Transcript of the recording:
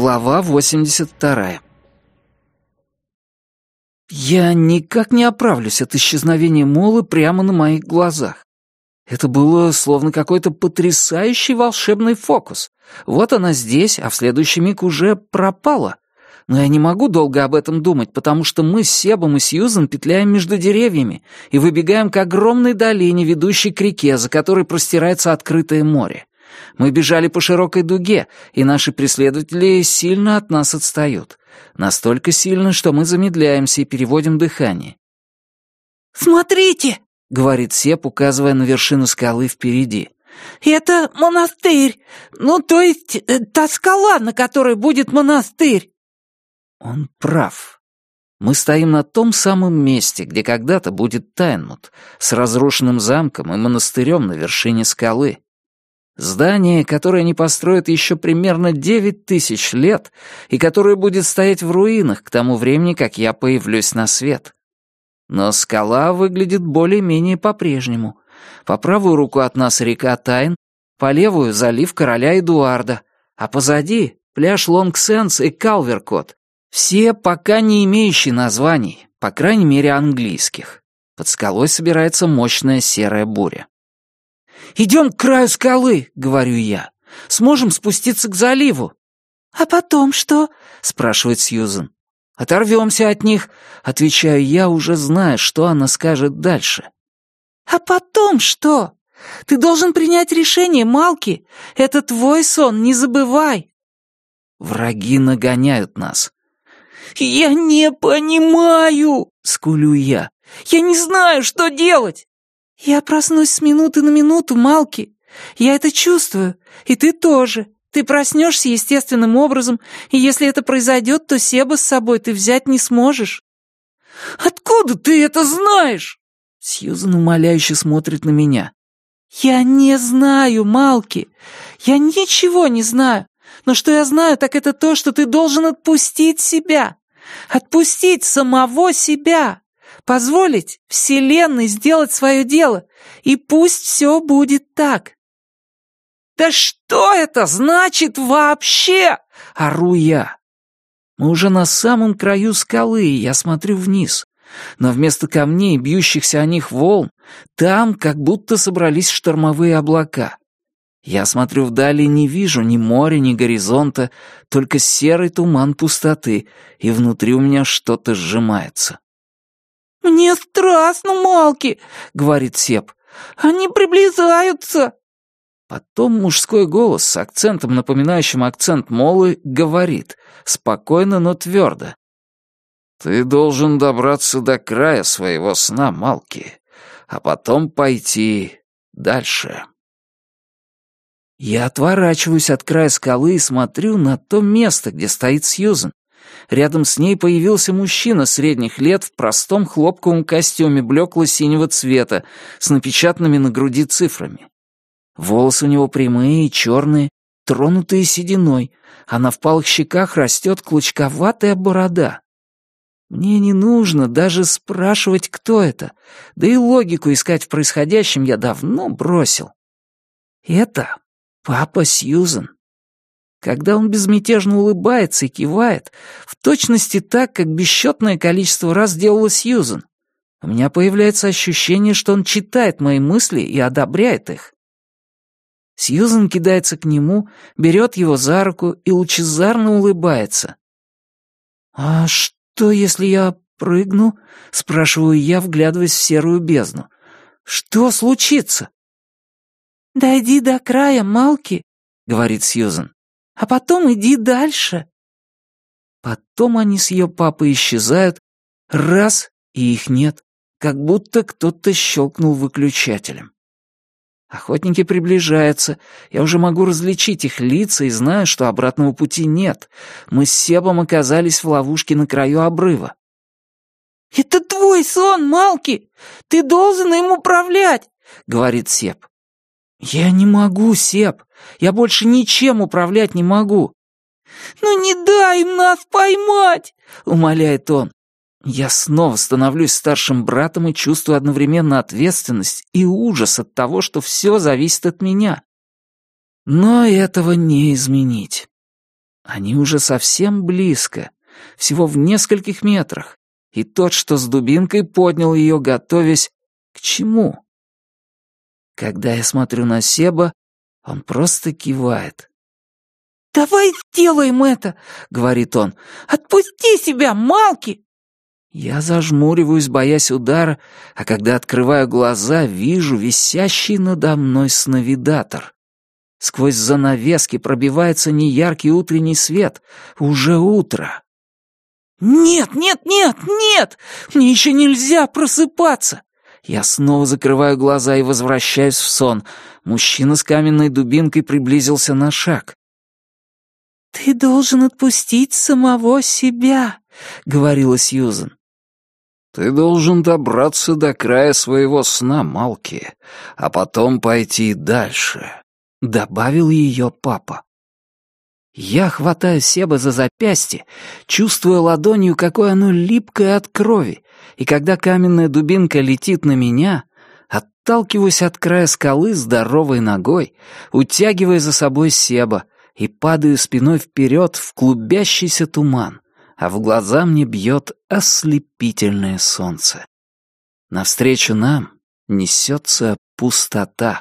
Глава 82. Я никак не оправлюсь от исчезновения Молы прямо на моих глазах. Это было словно какой-то потрясающий волшебный фокус. Вот она здесь, а в следующий миг уже пропала. Но я не могу долго об этом думать, потому что мы с Себом и Сьюзен петляем между деревьями и выбегаем к огромной долине, ведущей к реке, за которой простирается открытое море. Мы бежали по широкой дуге, и наши преследователи сильно от нас отстают. Настолько сильно, что мы замедляемся и переводим дыхание. «Смотрите!» — говорит Сеп, указывая на вершину скалы впереди. «Это монастырь! Ну, то есть э, та скала, на которой будет монастырь!» Он прав. Мы стоим на том самом месте, где когда-то будет Тайнмут, с разрушенным замком и монастырем на вершине скалы. Здание, которое не построят еще примерно девять тысяч лет и которое будет стоять в руинах к тому времени, как я появлюсь на свет. Но скала выглядит более-менее по-прежнему. По правую руку от нас река Тайн, по левую — залив короля Эдуарда, а позади — пляж Лонгсенс и Калверкот, все пока не имеющие названий, по крайней мере английских. Под скалой собирается мощная серая буря. «Идем к краю скалы», — говорю я. «Сможем спуститься к заливу». «А потом что?» — спрашивает Сьюзен. «Оторвемся от них», — отвечаю я, уже зная, что она скажет дальше. «А потом что? Ты должен принять решение, Малки. Это твой сон, не забывай». Враги нагоняют нас. «Я не понимаю!» — скулю я. «Я не знаю, что делать!» «Я проснусь с минуты на минуту, Малки. Я это чувствую, и ты тоже. Ты проснешься естественным образом, и если это произойдет, то Себа с собой ты взять не сможешь». «Откуда ты это знаешь?» Сьюзан умоляюще смотрит на меня. «Я не знаю, Малки. Я ничего не знаю. Но что я знаю, так это то, что ты должен отпустить себя. Отпустить самого себя позволить Вселенной сделать свое дело, и пусть все будет так. «Да что это значит вообще?» — ору я. Мы уже на самом краю скалы, и я смотрю вниз. Но вместо камней, бьющихся о них волн, там как будто собрались штормовые облака. Я смотрю вдали и не вижу ни моря, ни горизонта, только серый туман пустоты, и внутри у меня что-то сжимается. «Мне страстно, Малки!» — говорит Сеп. «Они приближаются!» Потом мужской голос с акцентом, напоминающим акцент Молы, говорит, спокойно, но твердо. «Ты должен добраться до края своего сна, Малки, а потом пойти дальше». Я отворачиваюсь от края скалы и смотрю на то место, где стоит Сьюзен. Рядом с ней появился мужчина средних лет в простом хлопковом костюме блекло-синего цвета с напечатанными на груди цифрами. Волосы у него прямые и черные, тронутые сединой, а на впалых щеках растет клочковатая борода. Мне не нужно даже спрашивать, кто это, да и логику искать в происходящем я давно бросил. Это папа Сьюзен. Когда он безмятежно улыбается и кивает, в точности так, как бесчетное количество раз делала Сьюзен, у меня появляется ощущение, что он читает мои мысли и одобряет их. Сьюзен кидается к нему, берет его за руку и лучезарно улыбается. «А что, если я прыгну?» — спрашиваю я, вглядываясь в серую бездну. «Что случится?» «Дойди до края, Малки», — говорит Сьюзен а потом иди дальше». Потом они с ее папой исчезают, раз, и их нет, как будто кто-то щелкнул выключателем. Охотники приближаются, я уже могу различить их лица и знаю, что обратного пути нет. Мы с Себом оказались в ловушке на краю обрыва. «Это твой сон, Малки! Ты должен им управлять!» — говорит Себ. «Я не могу, Сеп. Я больше ничем управлять не могу». «Ну не дай им нас поймать!» — умоляет он. Я снова становлюсь старшим братом и чувствую одновременно ответственность и ужас от того, что все зависит от меня. Но этого не изменить. Они уже совсем близко, всего в нескольких метрах, и тот, что с дубинкой, поднял ее, готовясь к чему? Когда я смотрю на Себа, он просто кивает. «Давай сделаем это!» — говорит он. «Отпусти себя, Малки!» Я зажмуриваюсь, боясь удара, а когда открываю глаза, вижу висящий надо мной сновидатор. Сквозь занавески пробивается неяркий утренний свет. Уже утро. «Нет, нет, нет, нет! Мне еще нельзя просыпаться!» Я снова закрываю глаза и возвращаюсь в сон. Мужчина с каменной дубинкой приблизился на шаг. «Ты должен отпустить самого себя», — говорила Сьюзен. «Ты должен добраться до края своего сна, Малки, а потом пойти дальше», — добавил ее папа. Я хватаю Себа за запястье, чувствуя ладонью, какое оно липкое от крови, и когда каменная дубинка летит на меня, отталкиваюсь от края скалы здоровой ногой, утягивая за собой Себа, и падаю спиной вперед в клубящийся туман, а в глаза мне бьет ослепительное солнце. Навстречу нам несется пустота.